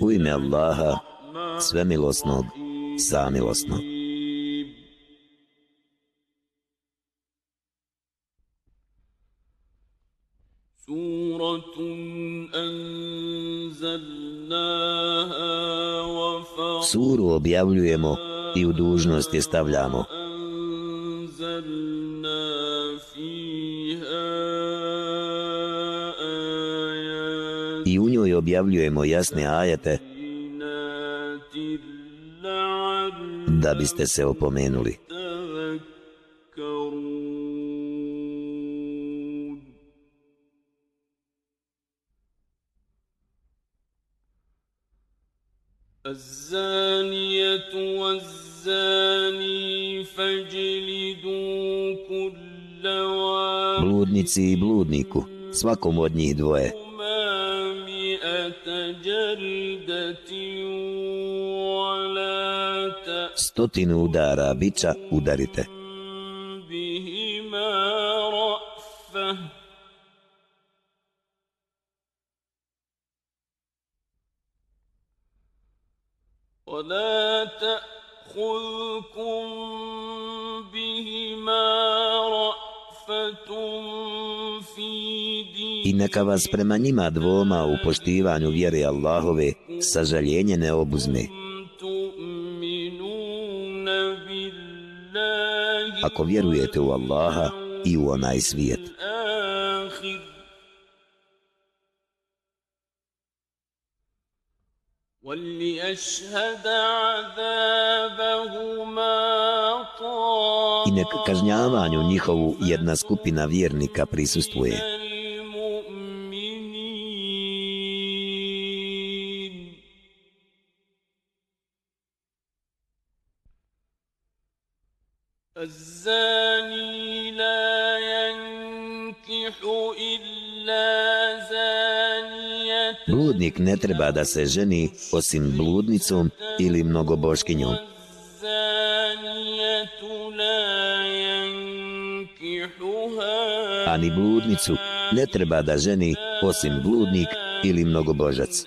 U ime Allaha, svemilosnog, samilosnog. Suru objavljujemo i u dužnost je stavljamo. objavljujemo jasne ajete da biste se opomenuli. الزانية والزاني فاجلدوا كل واحد Bludnici i bludniku, svakom od njih dvoje. Stotinu udara bića udarite. ولا تأخذكم I neka vas prema njima dvoma u poštivanju vjere Allahove sažaljenje ne obuzme. Ako vjerujete u Allaha i u onaj svijet. I nek kažnjavanju njihovu jedna skupina vjernika prisustuje. Bludnik ne treba da se ženi osim bludnicom ili mnogoboškinjom. A ni bludnicu ne treba da ženi osim bludnik ili mnogobožac.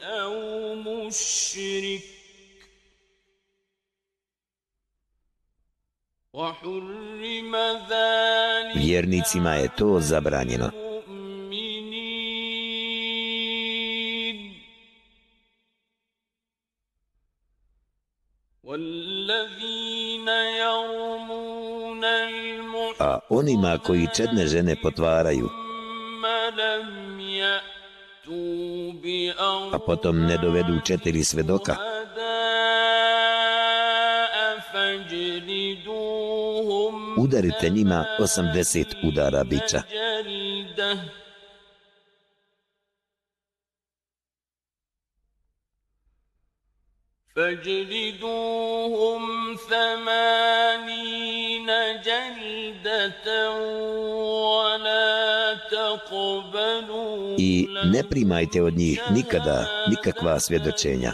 Vjernicima je to zabranjeno. Onima koji čedne žene potvaraju, a potom ne dovedu četiri svedoka, udarite njima osamdeset udara bića. I ne primajte od njih nikada nikakva svjedočenja.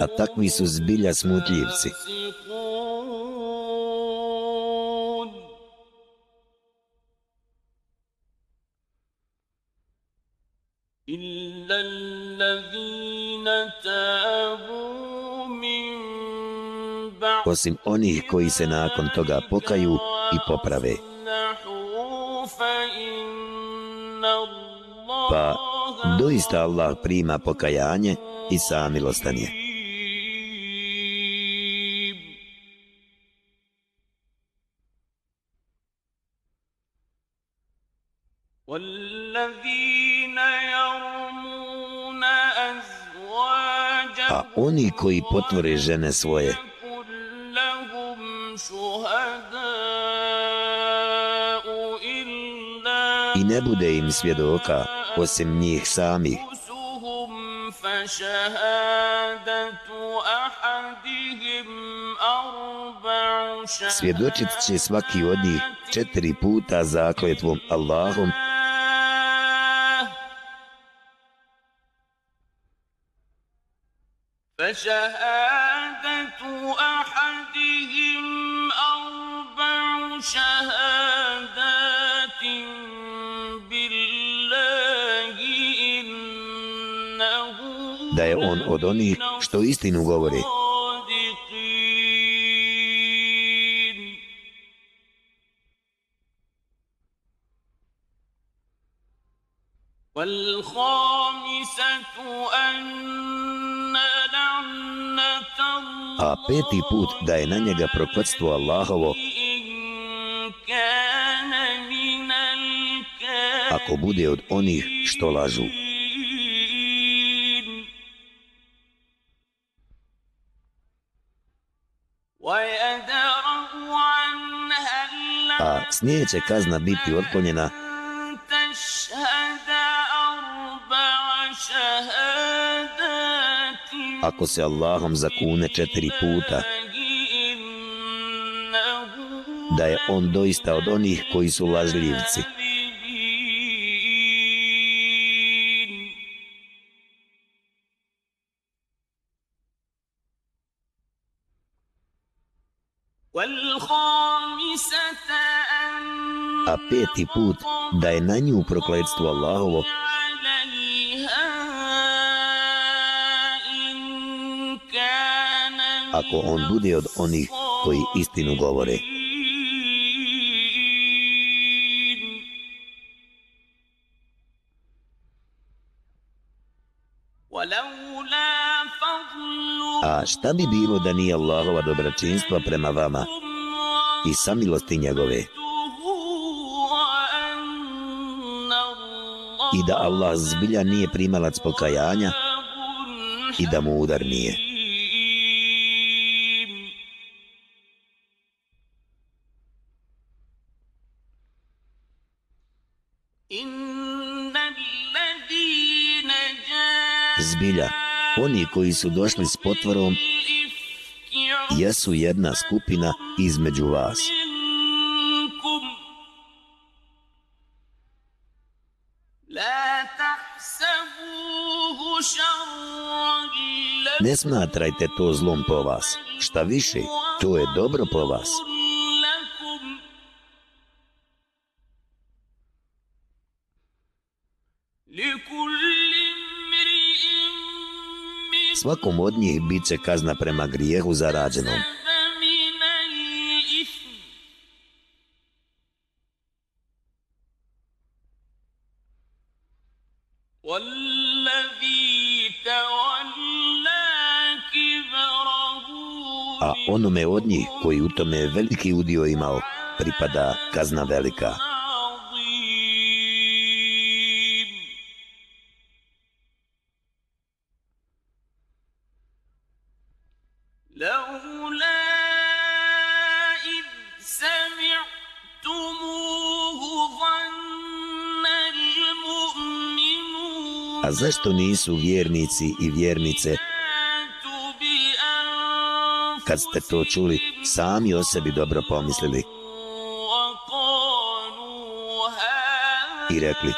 A takvi su zbilja smutljivci osim onih koji se nakon toga pokaju i poprave. Pa doista Allah prima pokajanje i samilostan je. A oni koji potvore žene svoje, ne bude im svjedoka osim njih samih. Svjedočit će svaki od njih četiri puta zakletvom Allahom فشهادة od onih što istinu govori. A peti put da je na njega prokletstvo Allahovo ako bude od onih što lažu. S snije će kazna biti otklonjena ako se Allahom zakune četiri puta da je on doista od onih koji su lažljivci. A peti put da je na nju prokledstvo Allahovo ako on bude od onih koji istinu govore. A šta bi bilo da nije Allahova dobročinstva prema vama i samilosti njegove? I da Allah zbilja nije primalac pokajanja i da mu udar nije. Zbilja, oni koji su došli s potvorom jesu jedna skupina između vas. Ne smatrajte to zlom po vas. Šta više, to je dobro po vas. Svakom od njih bit će kazna prema grijehu zarađenom. A onome od njih koji u tome veliki udio imao, pripada kazna velika. A zašto nisu vjernici i vjernice kad ste to čuli sami o sebi dobro pomislili. I rekli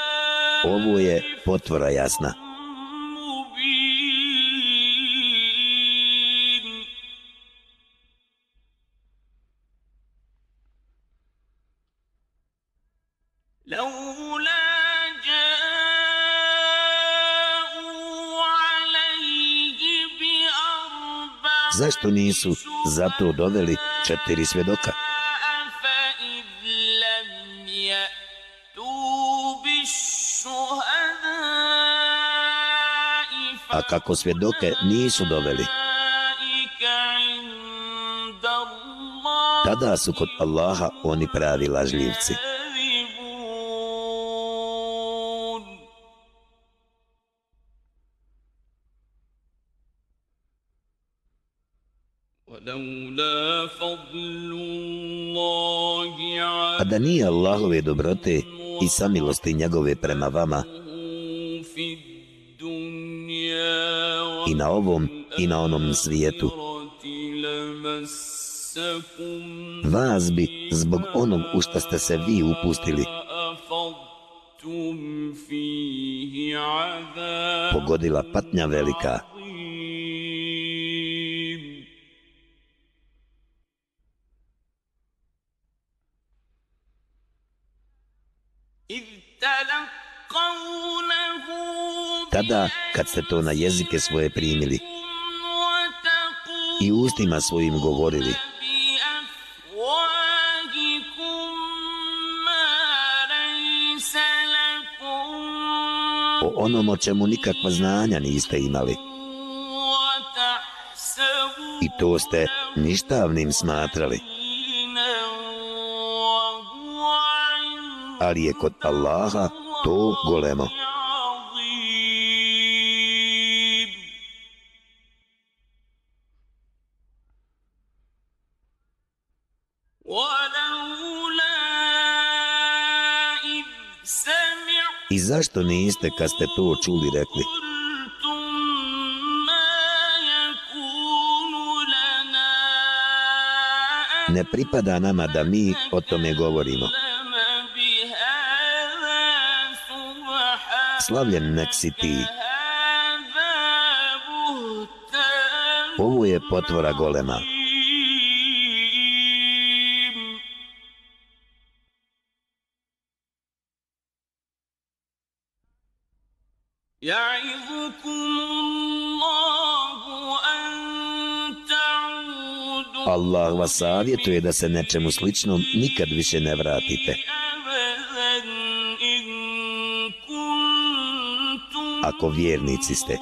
ovo je potvora jasna. Zašto nisu zato doveli četiri svjedoka? A kako svjedoke nisu doveli? Tada su kod Allaha oni pravi lažljivci. Da nije Allahove dobrote i samilosti njegove prema vama. I na ovom i na onom svijetu. Vas bi zbog onog u što ste se vi upustili. Pogodila patnja velika. Tada kad ste to na jezike svoje primili i ustima svojim govorili o onom o čemu nikakva znanja niste imali. I to ste ništavnim smatrali. Ali je kod Allaha to golemo. I zašto niste, kad ste to čuli, rekli? Ne pripada nama da mi o tome govorimo. Slavljen nek si ti. Ovo je potvora golema. Allah vas savjetuje da se nečemu sličnom nikad više ne vratite. Ako vjernici ste.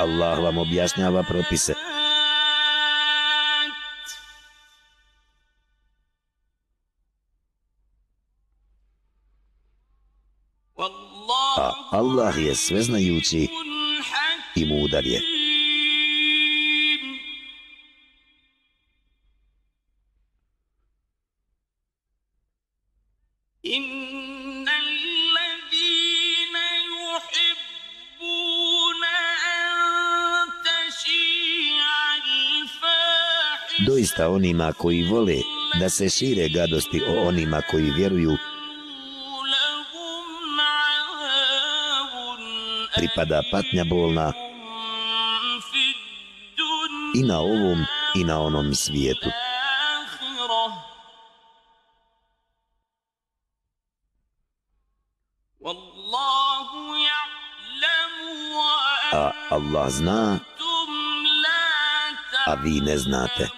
Allah vam objašnjava propise. A Allah je sveznajući i mudar je. Doista onima koji vole da se šire gadosti o onima koji vjeruju, pripada patnja bolna i na ovom i na onom svijetu. A Allah zna, a vi ne znate.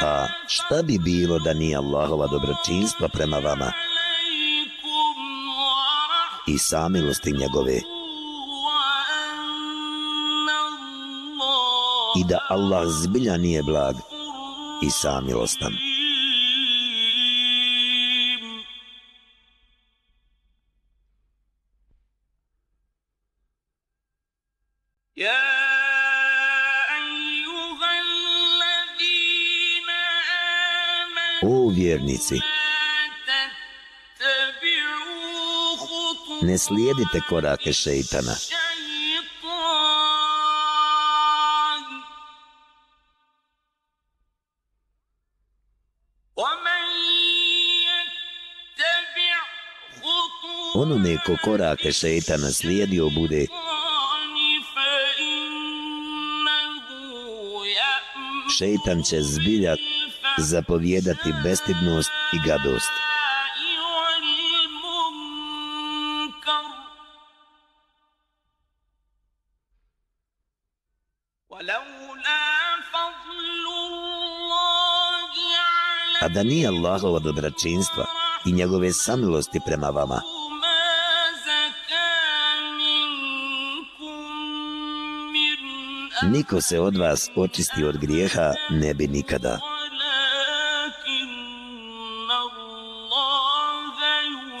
A šta bi bilo da nije Allahova dobročinstva prema vama i samilosti njegove i da Allah zbilja nije blag i samilostan. Slijedite korake šeitana. Ono neko korake šeitana slijedio bude, šeitan će zbiljat zapovjedati bestidnost i gadost. Da nije Allahova dobračinstva i njegove samilosti prema vama, niko se od vas očisti od grijeha ne bi nikada.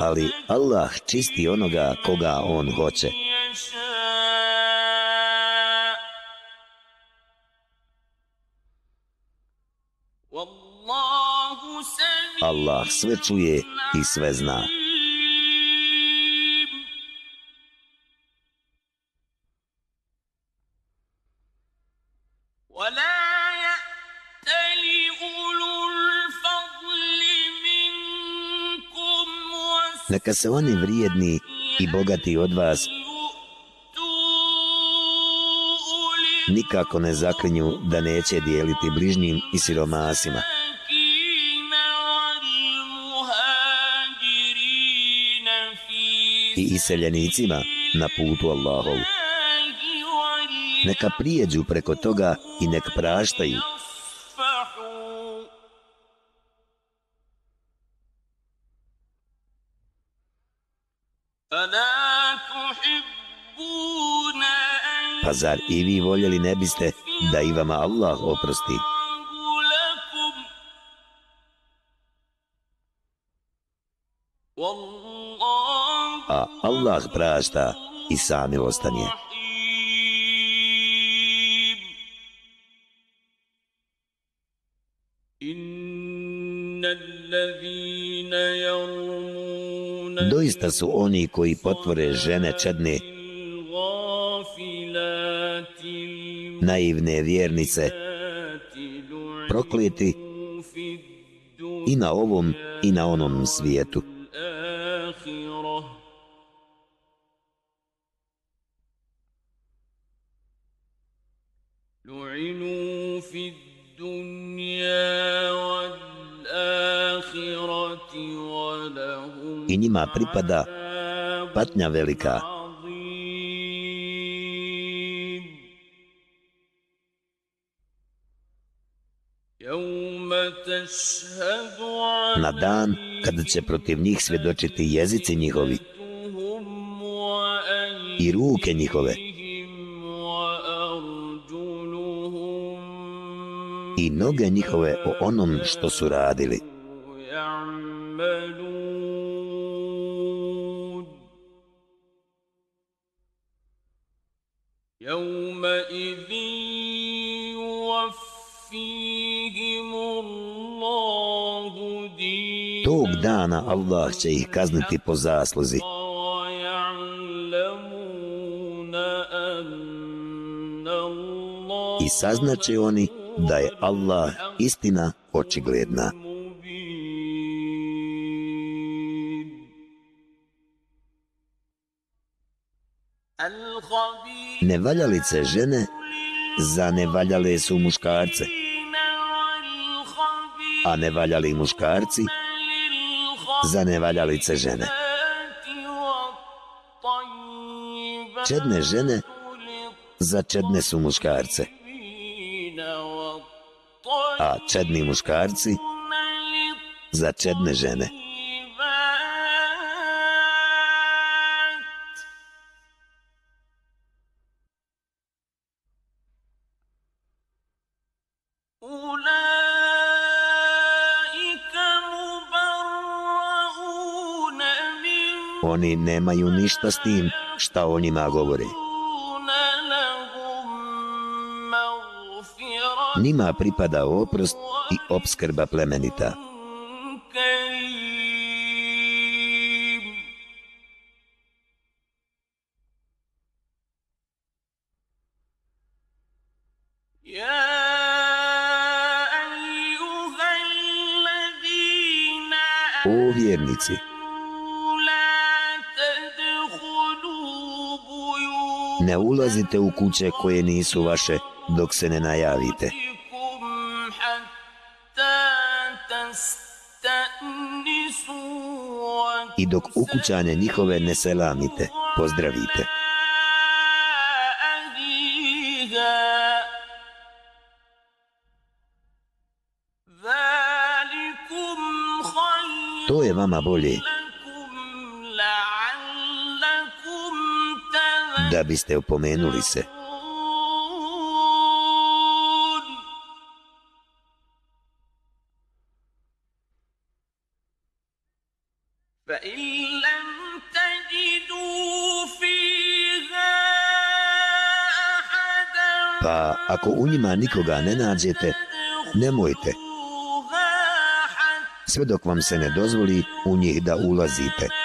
ali Allah čisti onoga koga on hoće. Allah sve čuje i sve zna. Neka se oni vrijedni i bogati od vas nikako ne zaklinju da neće dijeliti bližnjim i siromasima. I iseljenicima na putu Allahov. Neka prijeđu preko toga i nek praštaju. Pa zar i vi voljeli ne biste da i vama Allah oprosti? Allah prašta i sami ostanje. Doista su oni koji potvore žene čedne naivne vjernice prokleti i na ovom i na onom svijetu. Njima pripada patnja velika. na dan kada će protiv njih svjedočiti jezici njihovi i ruke njihove i noge njihove o onom što su radili. Allah će ih kazniti po zasluzi. I saznaće oni da je Allah istina očigledna. Nevaljalice žene za nevaljale su muškarce, a nevaljali muškarci za nevaljalice žene. Čedne žene za čedne su muškarce a čedni muškarci za čedne žene. Oni nemaju ništa s tim šta o njima govori. Nima pripada oprost i obskrba plemenita. O vjernici, ne ulazite u kuće koje nisu vaše dok se ne najavite. I dok ukućane njihove ne selamite, pozdravite. To je vama bolje. Da biste opomenuli se. Pa ako u njima nikoga ne nađete, nemojte. Sve dok vam se ne dozvoli u njih da ulazite.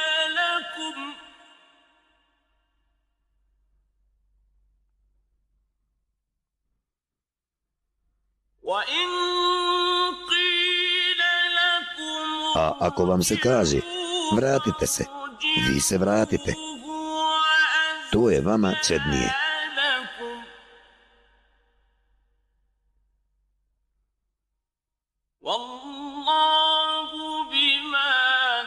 A ako vam se kaže, vratite se. vi se vratite. To je vama čednije.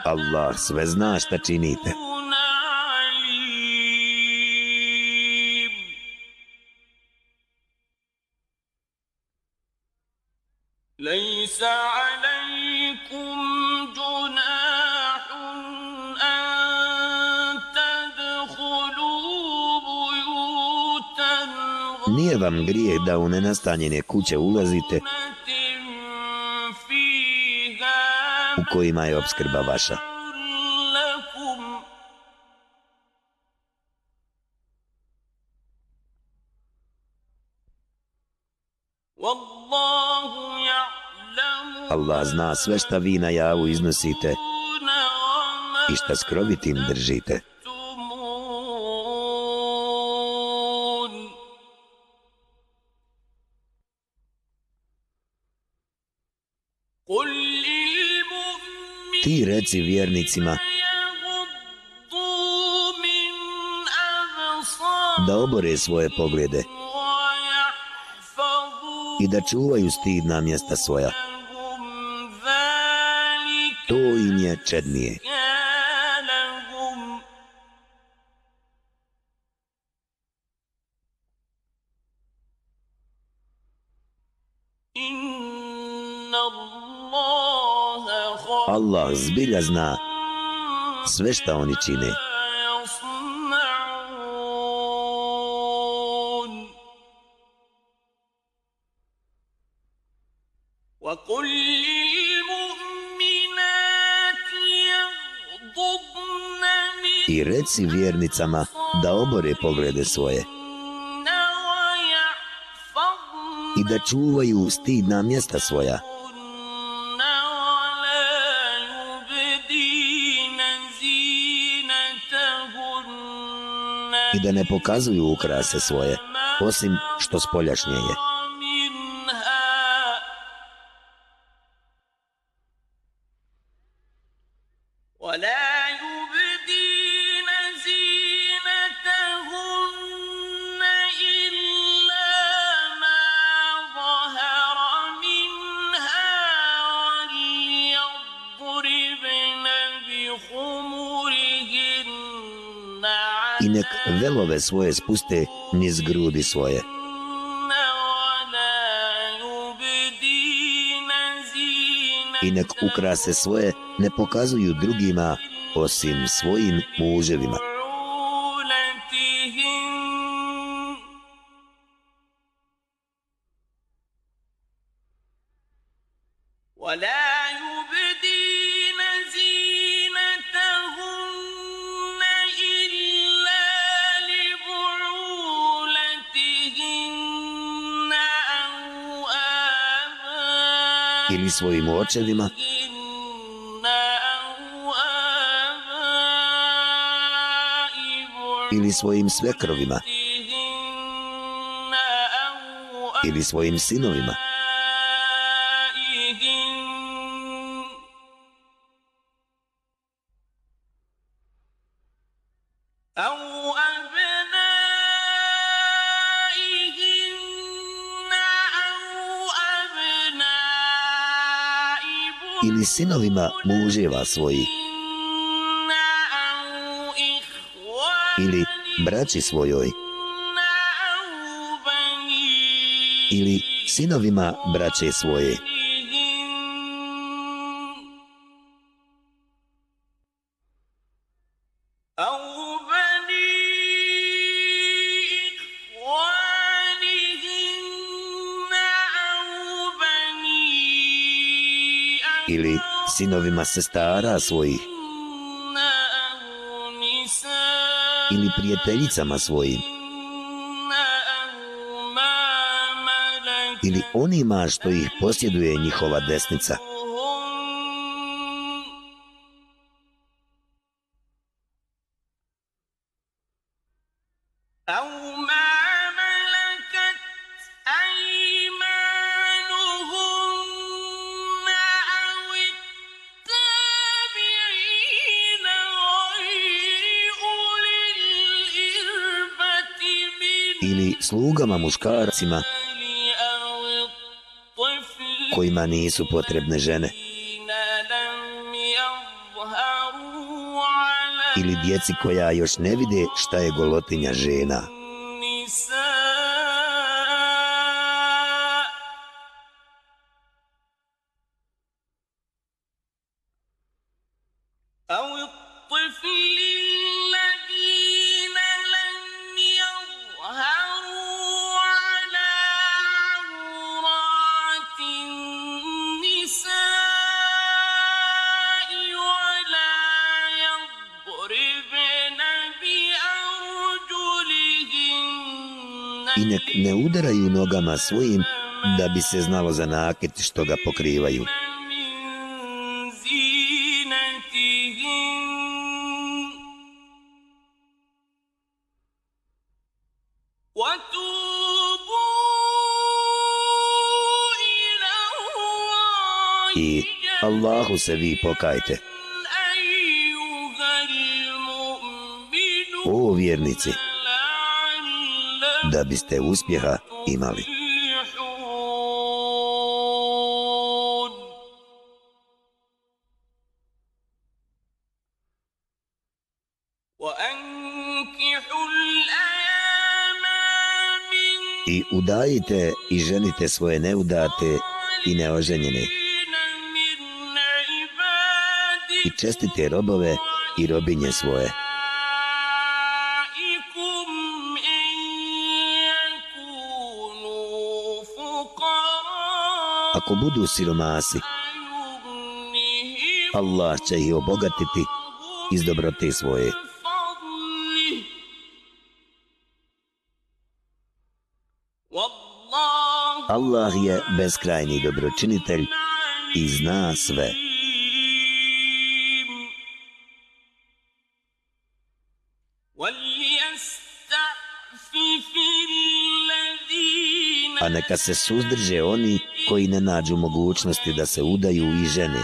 Allah sve zna šta činite. Vam grijeh da u nenastanjene kuće ulazite u kojima je obskrba vaša. Allah zna sve šta vi na javu iznosite i šta skrovitim držite. Ti reci vjernicima da obore svoje poglede i da čuvaju stidna mjesta svoja. To im je čednije. Zbilja zna sve šta oni čine. I reci vjernicama da obore poglede svoje i da čuvaju stidna mjesta svoja. I da ne pokazuju ukrase svoje, osim što spoljašnje je. Svoje spuste niz grudi svoje. I nek ukrase svoje ne pokazuju drugima osim svojim muževima. Svojim očevima. Ili svojim svekrovima. Ili svojim sinovima. Sinovima muževa svojih. Ili braći svojoj. Ili sinovima braće svoje. Sinovima sestara svojih ili prijateljicama svojim ili onima što ih posjeduje njihova desnica. Muškarcima kojima nisu potrebne žene ili djeci koja još ne vide šta je golotinja žena. Svojim da bi se znalo za nakit što ga pokrivaju. I Allahu se vi pokajte. O vjernici, da biste uspjeha imali. I udajite i ženite svoje neudate i neoženjene. I čestite robove i robinje svoje. ako budu siromasi, Allah će ih obogatiti iz dobrote svoje. Allah je beskrajni dobročinitelj i zna sve. A neka se suzdrže oni koji ne nađu mogućnosti da se udaju i žene.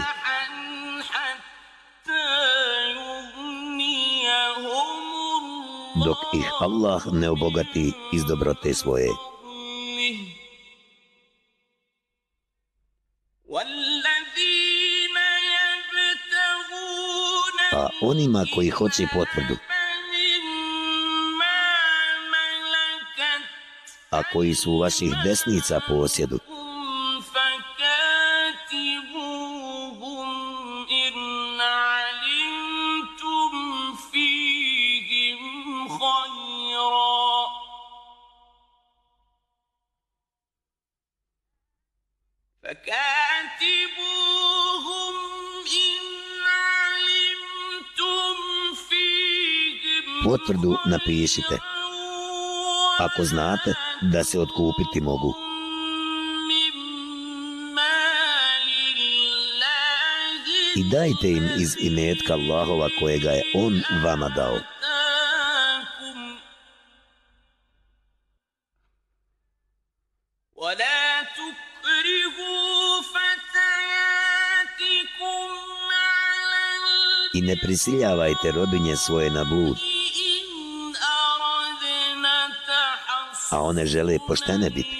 Dok ih Allah ne obogati iz dobrote svoje. Onima koji hoće potvrdu, a koji su u vaših desnica posjedu, potvrdu napišite. Ako znate da se otkupiti mogu. I dajte im iz imetka Allahova kojega je On vama dao. I ne prisiljavajte robinje svoje na blud. A one žele poštene biti.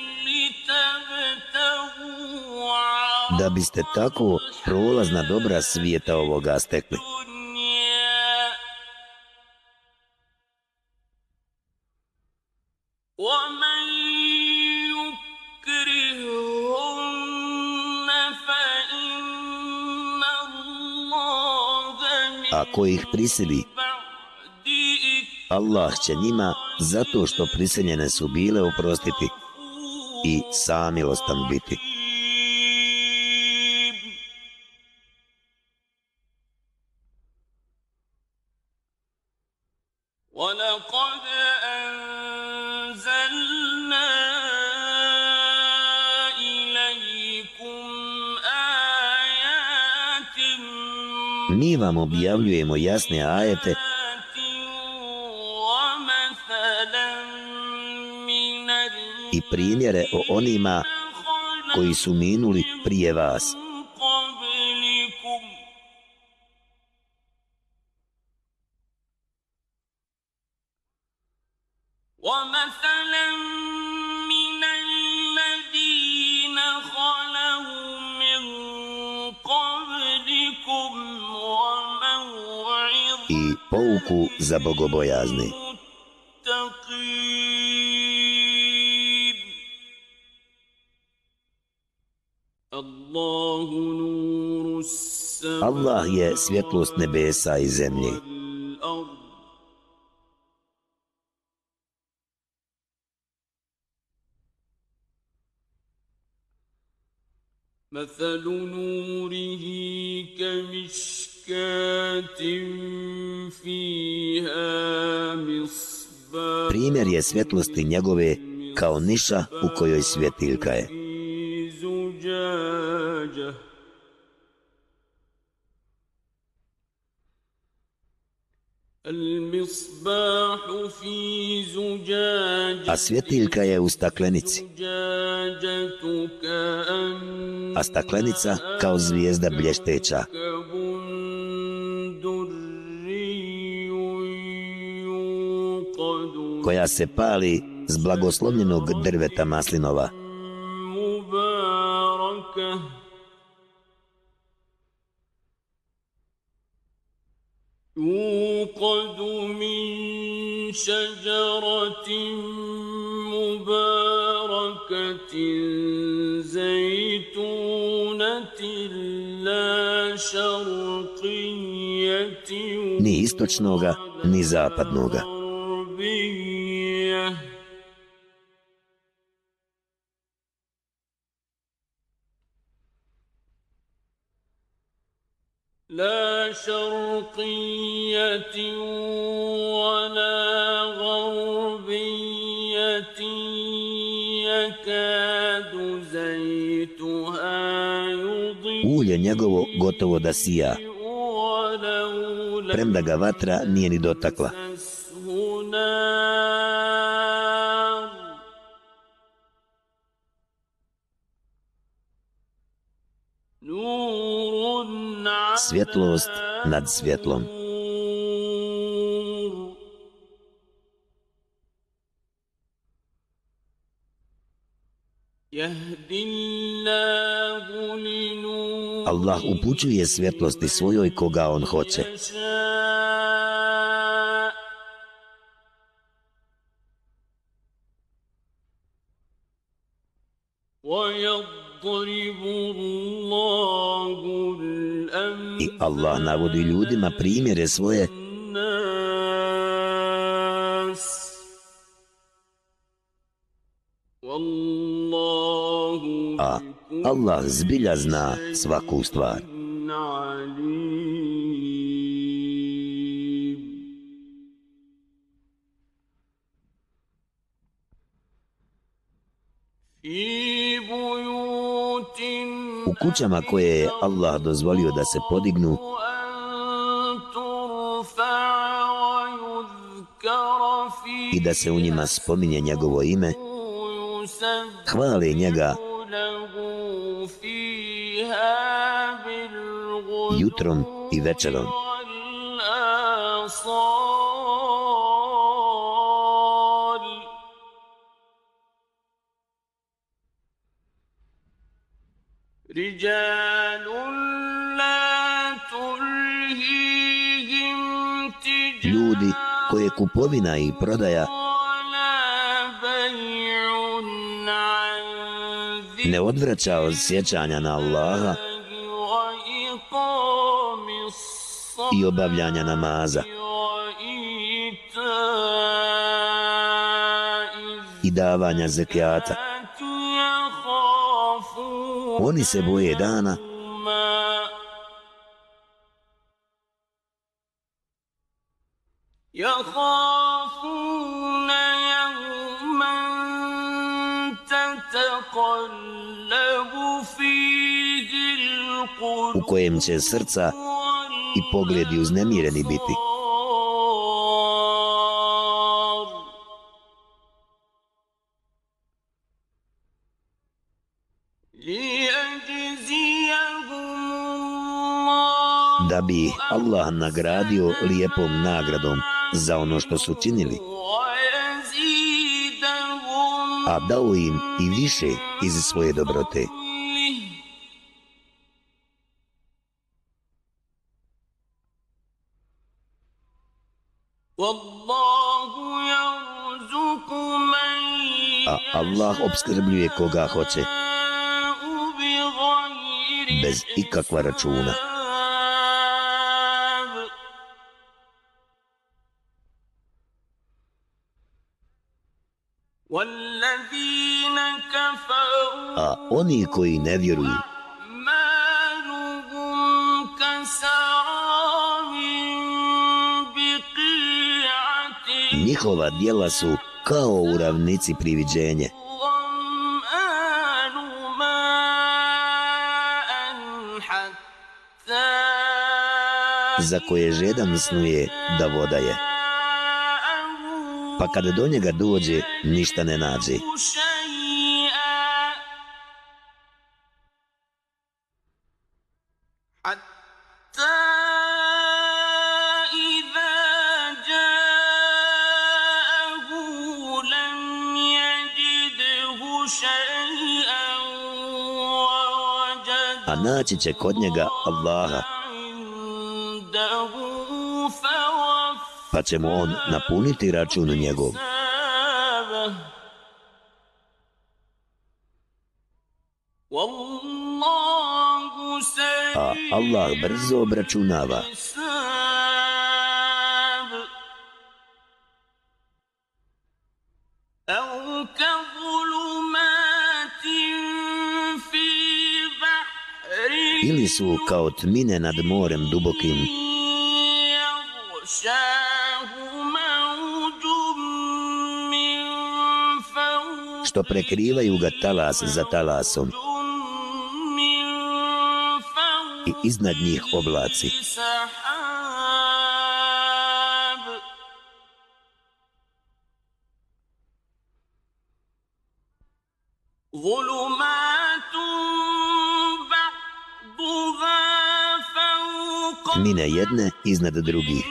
Da biste tako prolazna dobra svijeta ovoga stekli. Ako ih prisili, Allah će njima zato što priseljene su bile oprostiti i samilostan biti. Mi vam objavljujemo jasne ajete primjere o onima koji su minuli prije vas. za bogobojazni. Allah je svjetlost nebesa i zemlje. مثل نوره كمشكات فيها مصباح Primjer je svjetlosti njegove kao niša u kojoj svjetiljka je. A svjetiljka je u staklenici. A staklenica kao zvijezda blješteća. Koja se pali s blagoslovljenog drveta maslinova. يوقد من شجرة مباركة زيتونة لا شرقية ni istočnoga, ni zapadnoga. لا شرقية ولا غربية يكاد زيتها Ulje njegovo gotovo da sija, premda ga vatra nije ni dotakla. Svjetlost nad svjetlom. Allah upućuje svjetlosti svojoj koga on hoće. Allah navodi ljudima primjere svoje A Allah zbilja zna svaku stvar. Kućama koje je Allah dozvolio da se podignu. I da se u njima spominje njegovo ime, hvale njega. Jutrom i večerom. Ljudi koje kupovina i prodaja ne odvraća od sjećanja na Allaha i obavljanja namaza i davanja zekijata. Oni se boje dana u kojem će srca i pogledi uznemireni biti. Bi Allah nagradio lijepom nagradom za ono što su činili, a dao im i više iz svoje dobrote. A Allah obskrbljuje koga hoće bez ikakva računa. Oni koji ne vjeruju, njihova dijela su kao u ravnici priviđenje. za koje žedan snuje da voda je. Pa kada do njega dođe, ništa ne nađe. A naći će kod njega Allaha pa će mu on napuniti račun njegov. Allah brzo obračunava. Ili su kao tmine nad morem dubokim što prekrivaju ga talas za talasom i iznad njih oblaci. Mine jedne iznad drugih.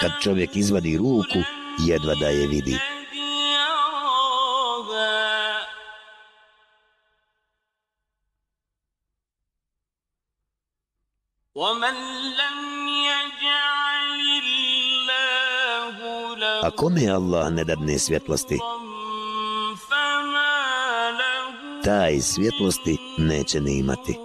Kad čovjek izvadi ruku, jedva da je vidi. Kome Allah ne dadne svjetlosti? Taj svjetlosti neće ne imati.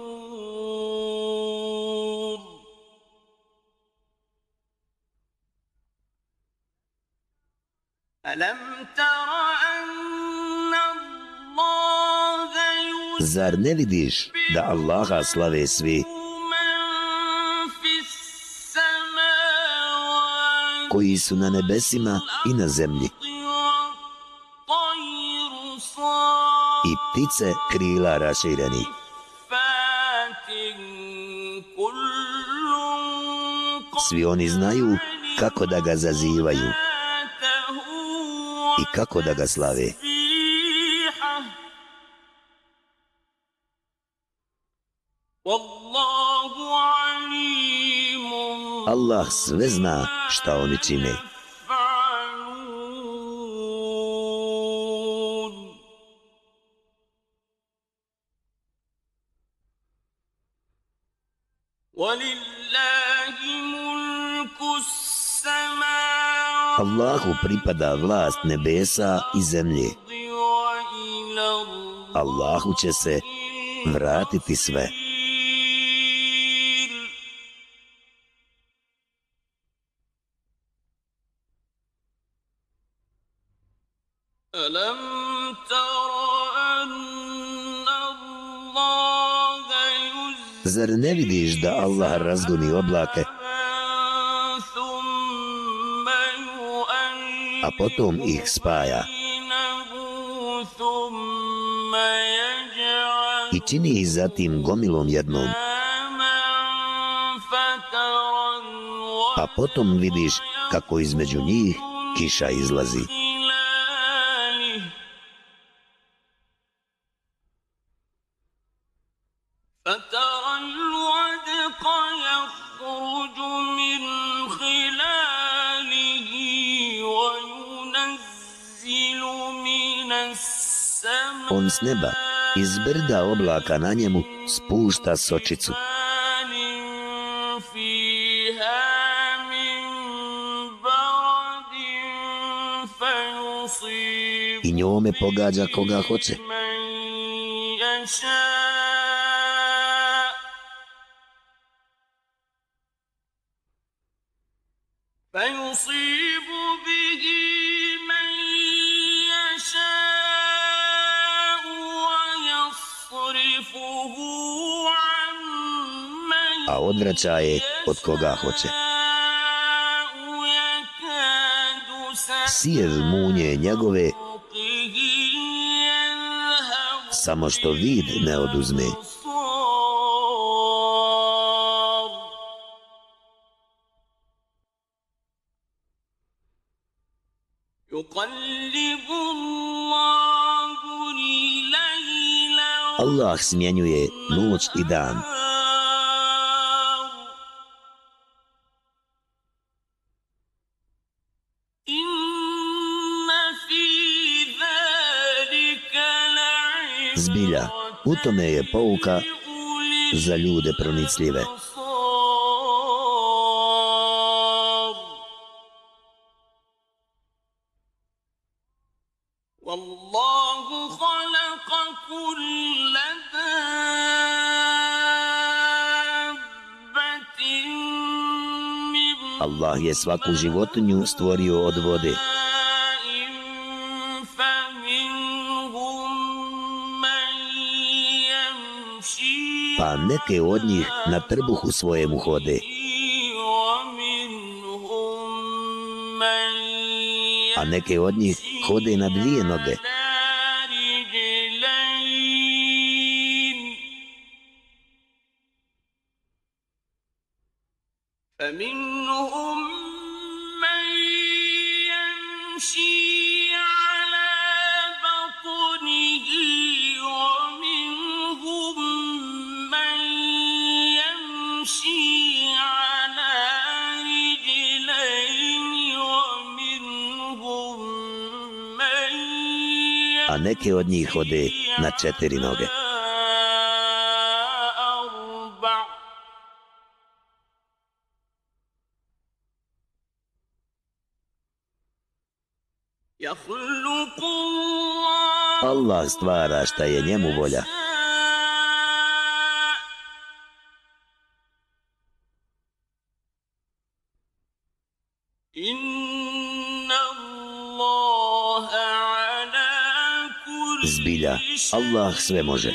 Zar ne vidiš da Allaha slave svi koji su na nebesima i na zemlji i ptice krila rašireni svi oni znaju kako da ga zazivaju i kako da ga slave. Allah sve zna šta oni čine. Allahu pripada vlast nebesa i zemlje. Allahu će se vratiti sve. Zar ne vidiš da Allah razgoni oblake a potom ih spaja. I čini ih zatim gomilom jednom. A potom vidiš kako između njih kiša izlazi. s neba, iz brda oblaka na njemu spušta sočicu. I njome pogađa koga hoće. Odvraća je od koga hoće. Sijev munje njegove samo što vid ne oduzme. Allah smjenjuje noć i dan. U tome je pouka za ljude pronicljive. Allah je svaku životinju stvorio od vode. Pa neke od njih na trbuhu svojemu hode. A neke od njih hode na dvije noge. a neke od njih ode na četiri noge. Allah stvara šta je njemu volja. Allah sve može.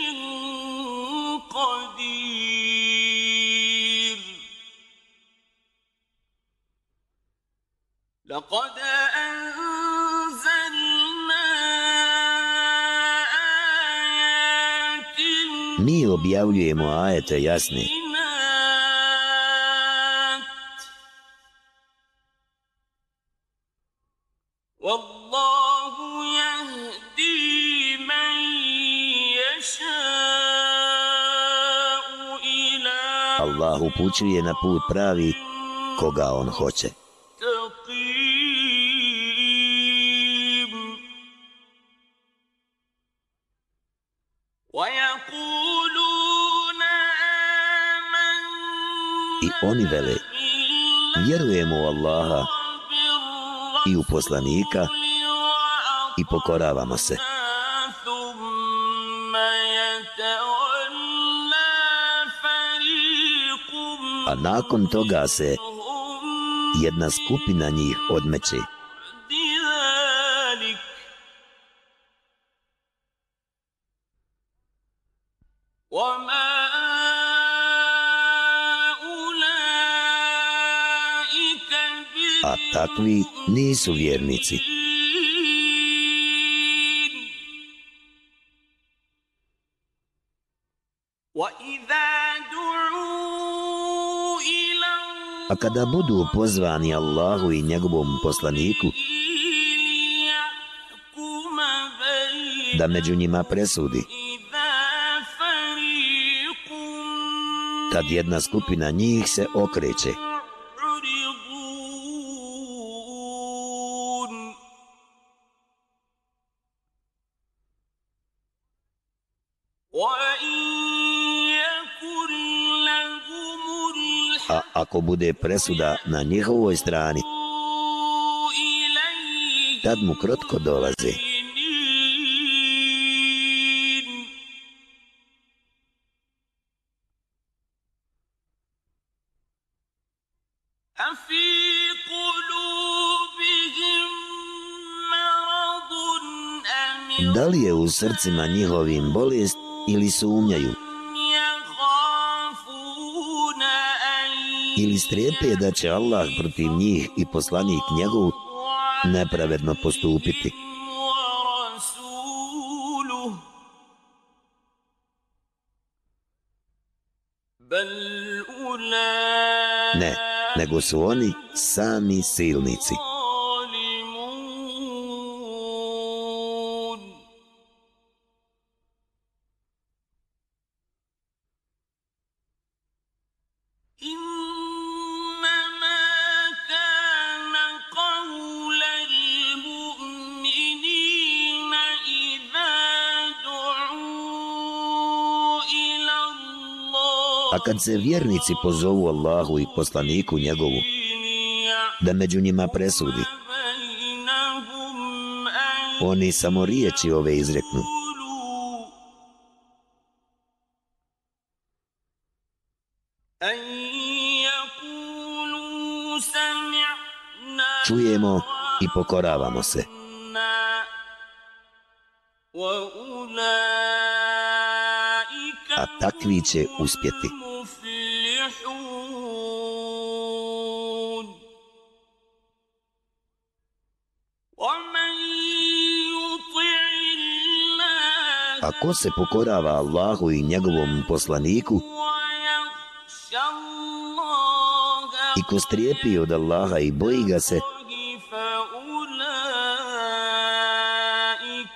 Mi objavljujemo ajete jasne. Upućuje na put pravi koga on hoće. I oni vele, vjerujemo u Allaha i u poslanika i pokoravamo se. A nakon toga se jedna skupina njih odmeće. A takvi nisu vjernici. A kada budu pozvani Allahu i njegovom poslaniku da među njima presudi, tad jedna skupina njih se okreće. bude presuda na njihovoj strani. Tad mu krotko dolazi. Da li je u srcima njihovim bolest ili sumnjaju? Su Ili strepe da će Allah protiv njih i poslanik njegov nepravedno postupiti? Ne, nego su oni sami silnici. A kad se vjernici pozovu Allahu i poslaniku njegovu, da među njima presudi, oni samo riječi ove izreknu. Čujemo i pokoravamo se. Takvi će uspjeti. A ko se pokorava Allahu i njegovom poslaniku i ko strijepi od Allaha i boji ga se,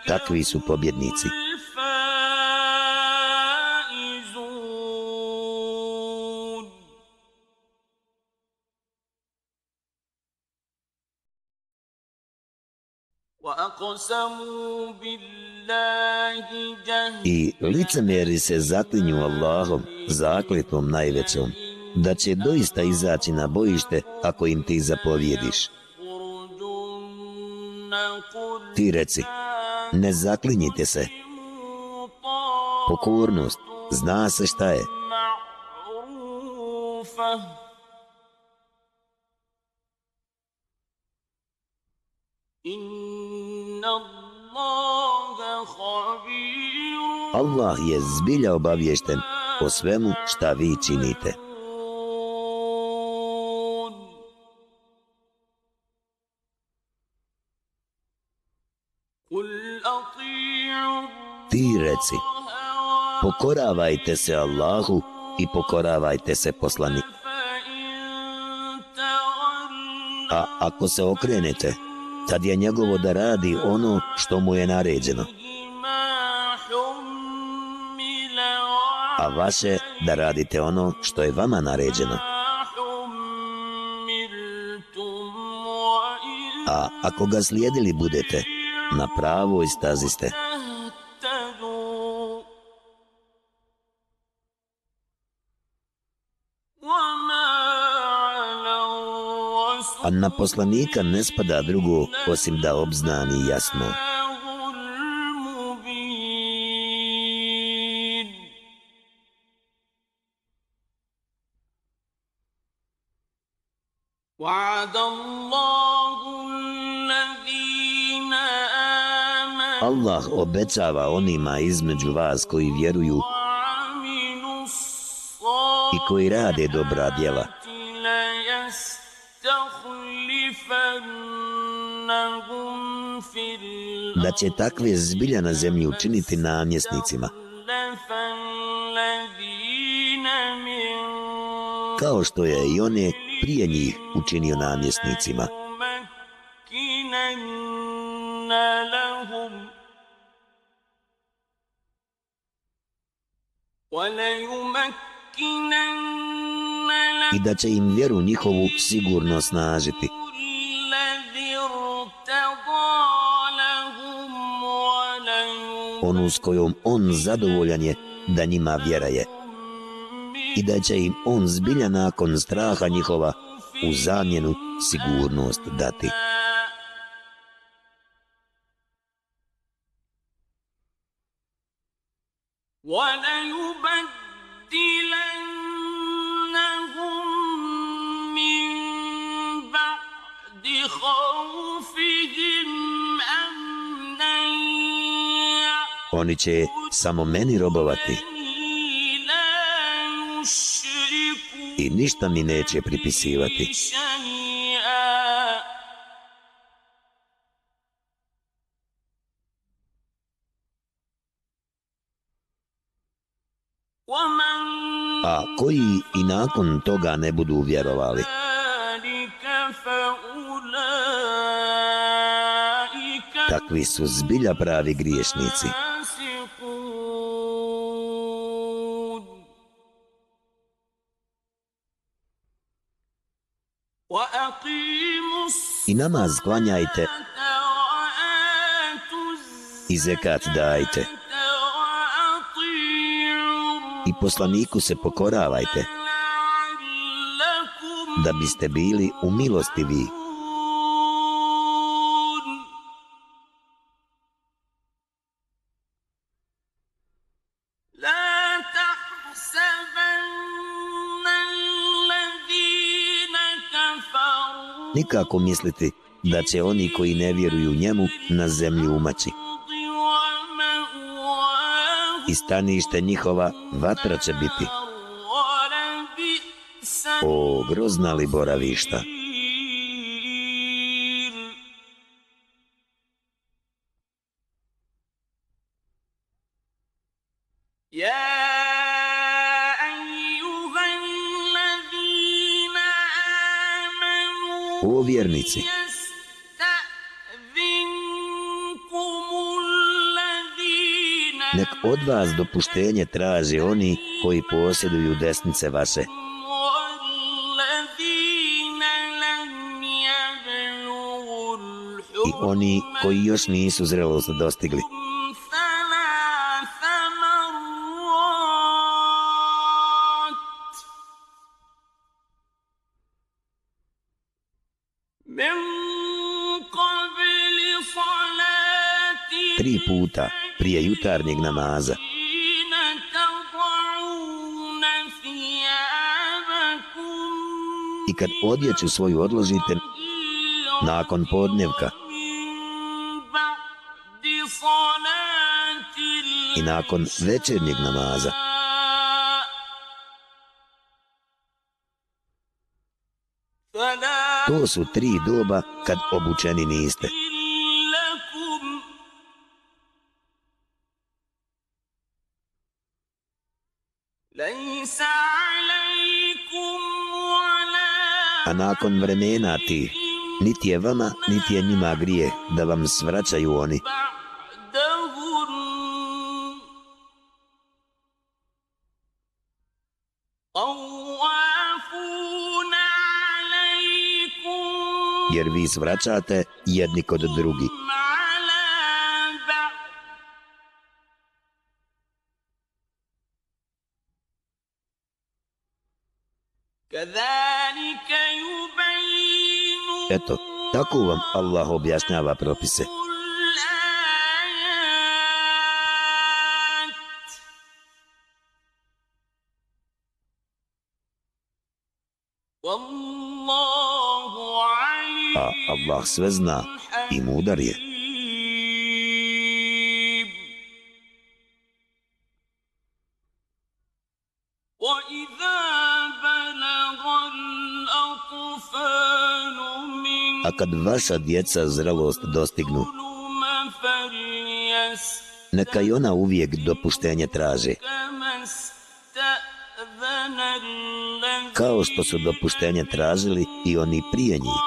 takvi su pobjednici. I licemjeri se zaklinju Allahom, zakljetvom najvećom, da će doista izaći na bojište ako im ti zapovjediš. Ti reci, ne zaklinjite se. Pokurnost, zna se šta je. Allah je zbilja obavješten o svemu šta vi činite. Ti reci, pokoravajte se Allahu i pokoravajte se poslaniku. A ako se okrenete, tad je njegovo da radi ono što mu je naređeno. A vaše da radite ono što je vama naređeno. A ako ga slijedili budete, na pravoj stazi ste. A na poslanika ne spada drugo osim da obznani jasno. Allah obećava onima između vas koji vjeruju i koji rade dobra djela. Da će takve zbilja na zemlji učiniti namjesnicima. Kao što je i one prije njih učinio namjesnicima. I da će im vjeru njihovu sigurno snažiti. Onu s kojom on zadovoljan je da njima vjera je i da će im on zbilja nakon straha njihova u zamjenu sigurnost dati. Oni će samo meni robovati i ništa mi neće pripisivati. A koji i nakon toga ne budu vjerovali? Takvi su zbilja pravi griješnici. I namaz klanjajte i zekat dajte i poslaniku se pokoravajte da biste bili u milosti vi. Nikako misliti da će oni koji ne vjeruju njemu na zemlji umaći i stanište njihova vatra će biti. O, grozna li boravišta! Vjernici, nek od vas dopuštenje traže oni koji posjeduju desnice vaše. I oni koji još nisu zrelost dostigli. Prije jutarnjeg namaza. I kad odjeću svoju odložite nakon podnevka i nakon večernjeg namaza. To su tri doba kad obučeni niste. Nakon vremena ti, niti je vama, niti je njima grije da vam svraćaju oni. Jer vi svraćate jedni kod drugih. Tako vam Allah objašnjava propise. A Allah sve zna i mudar je. A kad vaša djeca zrelost dostignu, neka i ona uvijek dopuštenje traže. Kao što su dopuštenje tražili i oni prije njih.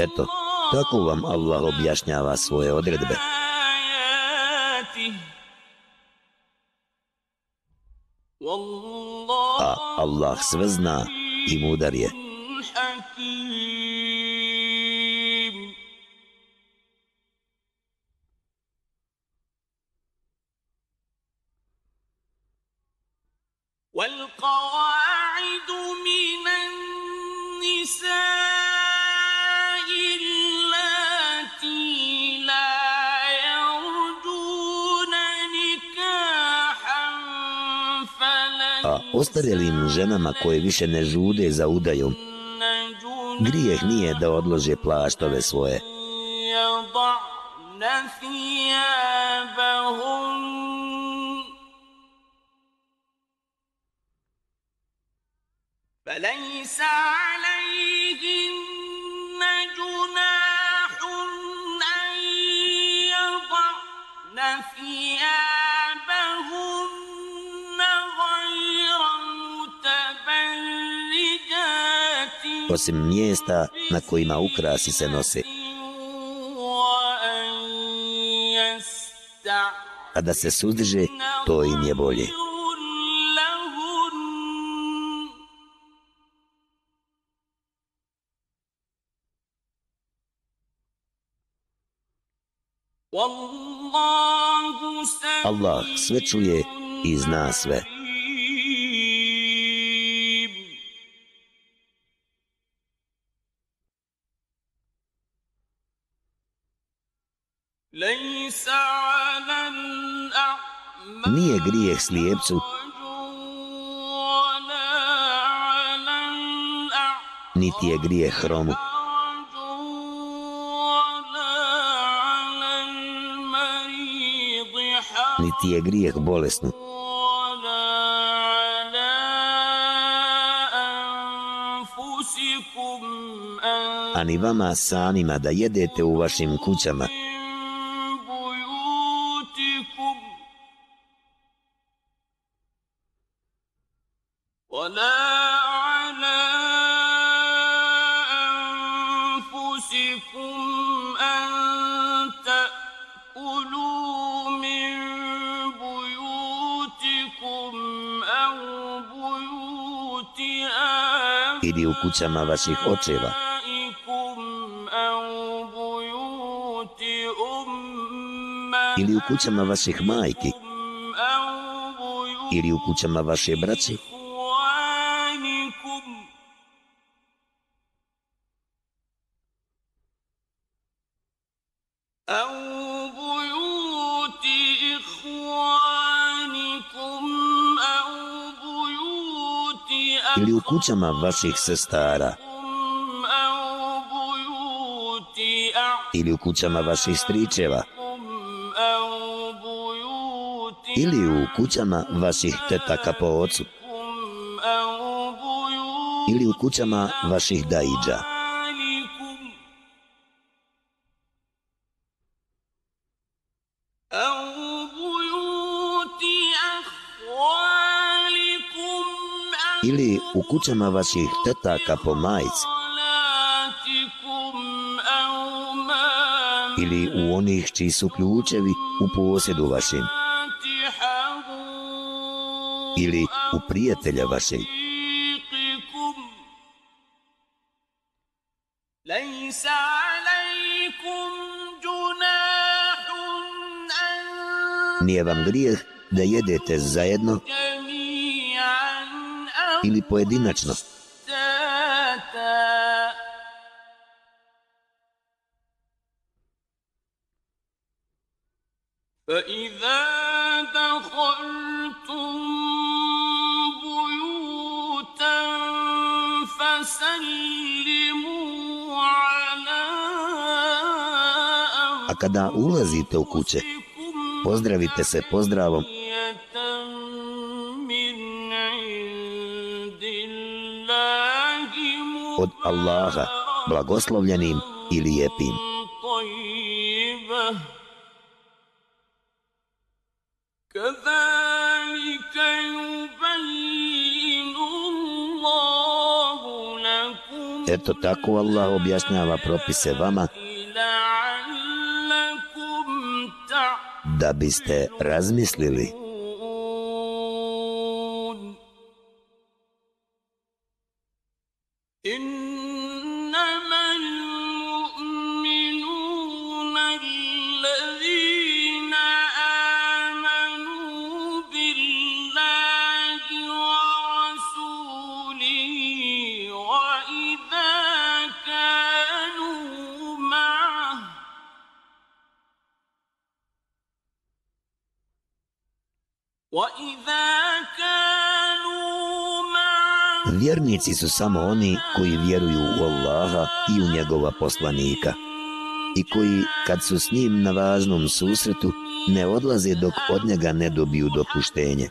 Eto, tako vam Allah objašnjava svoje odredbe. A Allah sve zna i mudar je. يرجون نكاحا فلن Ostarjelim ženama koje više ne žude za udajom, grijeh nije da odlože plaštove svoje. فليس عليهن جناح أن يضعن ثيابهن Osim mjesta na kojima ukrasi se nose. A da se suzdrže, to im je bolje. Allah sve čuje i zna sve. Nije grijeh slijepcu niti je grijeh hromu. niti je grijeh bolesnu. A ni vama samima da jedete u vašim kućama. Kućama vaših očeva. Ili u kućama vaših majki. Ili u kućama vaše braće. Kućama vaših sestara. Ili u kućama vaših stričeva. Ili u kućama vaših tetaka po ocu. Ili u kućama vaših dajiđa. Ili u kućama vaših tetaka po majici ili u onih čiji su ključevi u posjedu vašim ili u prijatelja vašeg? Nije vam grijeh da jedete zajedno или поединачно. А када улазите у поздравите се поздравом od Allaha, blagoslovljenim i lijepim. Eto tako Allah objašnjava propise vama da biste razmislili. Vjernici su samo oni koji vjeruju u Allaha i u njegova poslanika i koji, kad su s njim na važnom susretu, ne odlaze dok od njega ne dobiju dopuštenje.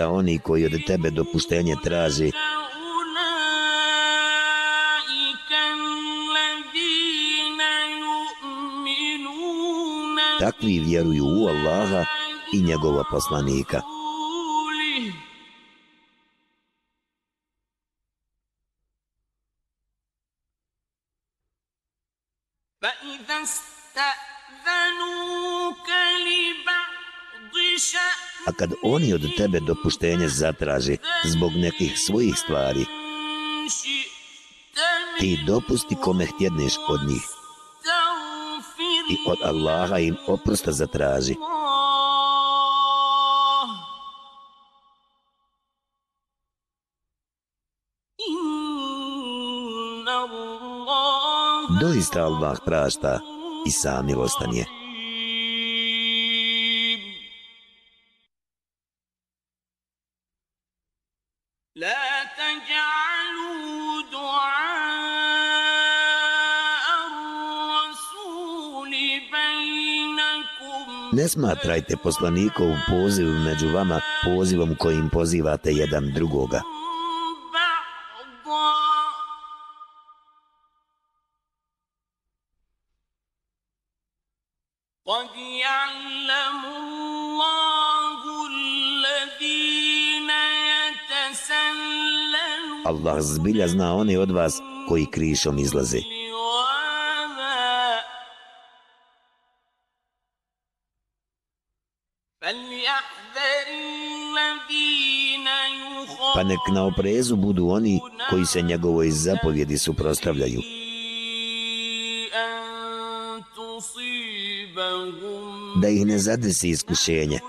Doista oni koji od tebe dopuštenje traži, takvi vjeruju u Allaha i njegova poslanika. Oni od tebe dopuštenje zatraže zbog nekih svojih stvari, ti dopusti kome htjedneš od njih i od Allaha im oprosta zatraži. Doista Allah prašta i samilostan je. Smatrajte poslanikov poziv među vama pozivom kojim pozivate jedan drugoga. Allah zbilja zna one od vas koji krišom izlaze. Pa nek na oprezu budu oni koji se njegovoj zapovjedi suprostavljaju. Da ih ne zadesi iskušenje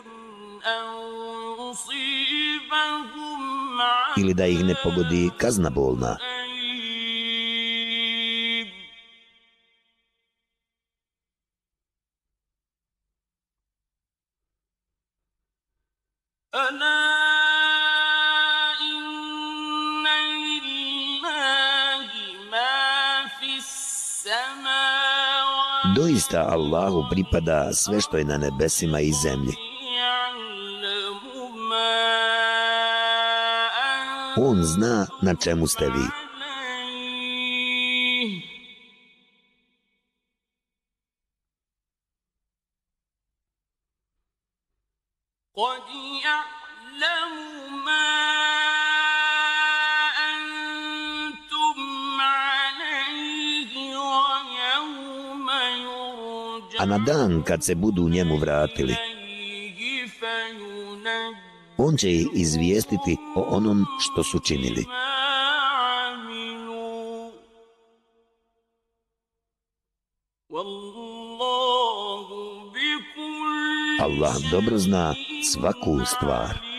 ili da ih ne pogodi kazna bolna. Doista Allahu pripada sve što je na nebesima i zemlji. On zna na čemu ste vi. Dan kad se budu njemu vratili, on će ih izvijestiti o onom što su činili. Allah dobro zna svaku stvar.